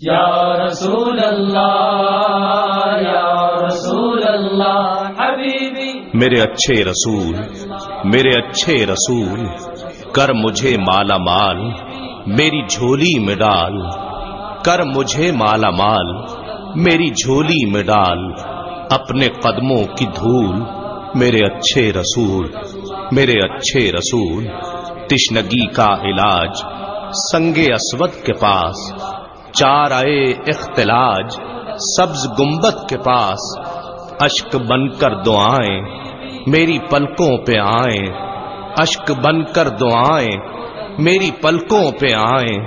یا رسول اللہ، یا رسول اللہ، حبیبی۔ میرے اچھے رسول، میرے اچھے رسول، کر مجھے مالا مال، میری جھولی میں ڈال۔ کر مجھے مالا مال، میری جھولی میں ڈال۔ اپنے قدموں کی دھول، میرے اچھے رسول، میرے اچھے رسول۔ تشنگی کا علاج، سنگ اسود کے پاس۔ چار آئے اختلاج، سبز گمبت کے پاس، اشک بن کر دعائیں، میری پلکوں پہ آئیں، اشک بن کر دعائیں، میری پلکوں پہ آئیں،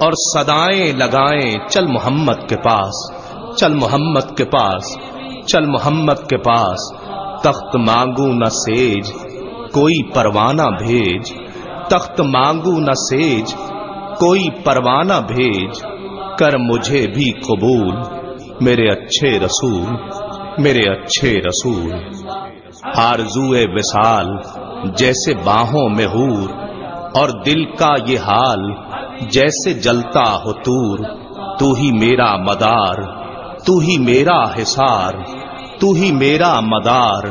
اور صدائیں لگائیں، چل محمد کے پاس، چل محمد کے پاس، چل محمد کے پاس، تخت مانگو نہ سیج، کوئی پروانہ بھیج، تخت مانگو نہ سیج، کوئی پروانہ بھیج۔ کر مجھے بھی قبول۔ میرے اچھے رسول، میرے اچھے رسول۔ آرزو وسال جیسے باہوں میں ہور اور دل کا یہ حال، جیسے جلتا ہو تور۔ تو ہی میرا مدار، تو ہی میرا حسار تو ہی میرا مدار،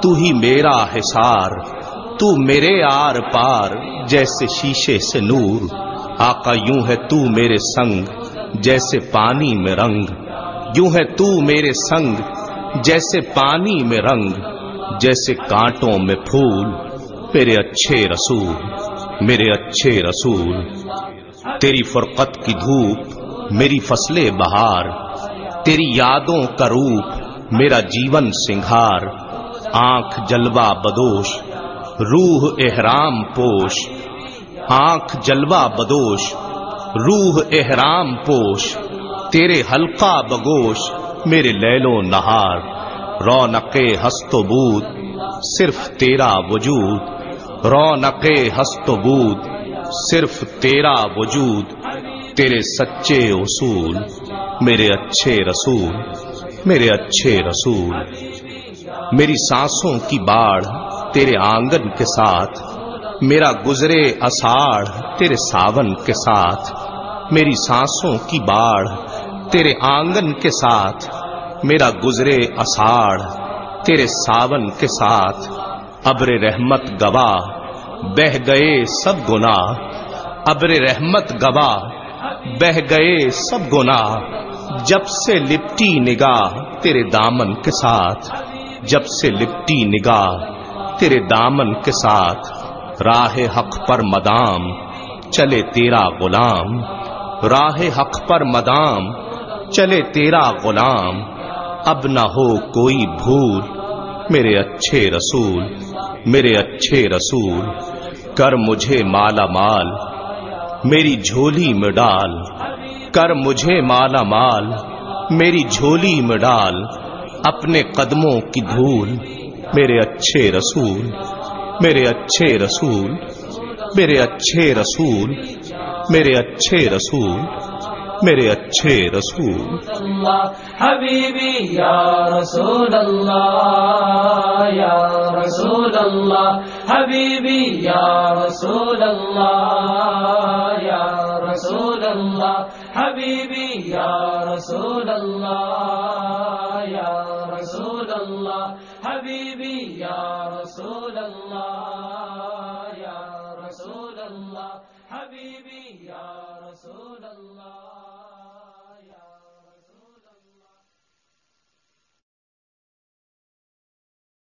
تو ہی میرا حسار تو میرے آر پار، جیسے شیشے سے نور۔ آقا یوں ہے تو میرے سنگ۔ جیسے پانی میں رنگ، یوں ہے تو میرے سنگ، جیسے پانی میں رنگ، جیسے کانٹوں میں پھول۔ میرے اچھے رسول، میرے اچھے رسول۔ تیری فرقت کی دھوپ، میری فصلیں بہار۔ تیری یادوں کا روپ، میرا جیون سنگھار۔ آنکھ جلوہ بدوش، روح احرام پوش۔ آنکھ جلوہ بدوش روح احرام پوش، تیرے حلقہ بگوش، میرے لیلو نہار، رونق ہست و بود، صرف تیرا وجود، رونق ہست و بود، صرف تیرا وجود، تیرے سچے اصول، میرے اچھے رسول، میرے اچھے رسول، میری سانسوں کی باڑھ تیرے آنگن کے ساتھ میرا گزرے اساڑھ تیرے ساون کے ساتھ، میری سانسوں کی باڑھ، تیرے آنگن کے ساتھ، میرا گزرے اساڑ، تیرے ساون کے ساتھ، ابر رحمت گواہ، بہ گئے سب گنا ابر رحمت گواہ، بہ گئے سب گنا جب سے لپٹی نگاہ تیرے دامن کے ساتھ، جب سے لپٹی نگاہ تیرے دامن کے ساتھ۔ راہ حق پر مدام، چلے تیرا غلام۔ راہ حق پر مدام، چلے تیرا غلام۔ اب نہ ہو کوئی بھول، میرے اچھے رسول، میرے اچھے رسول۔ کر مجھے مالا مال، میری جھولی میں ڈال۔ کر مجھے مالا مال، میری جھولی میں ڈال۔ اپنے قدموں کی دھول، میرے اچھے رسول۔ میرے اچھے رسول، میرے اچھے رسول، میرے اچھے رسول، میرے اچھے رسول۔ حبیبی، یا رسول اللہ، یا رسول اللہ۔ حبیبی، یا رسول اللہ، یا رسول اللہ۔ حبیبی، یا رسول اللہ، یا رسول اللہ۔ حبیبی یا رسول اللہ یا رسول اللہ حبیبی یا